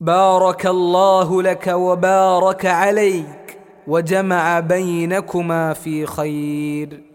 بارك الله لك وبارك عليك وجمع بينكما في خير.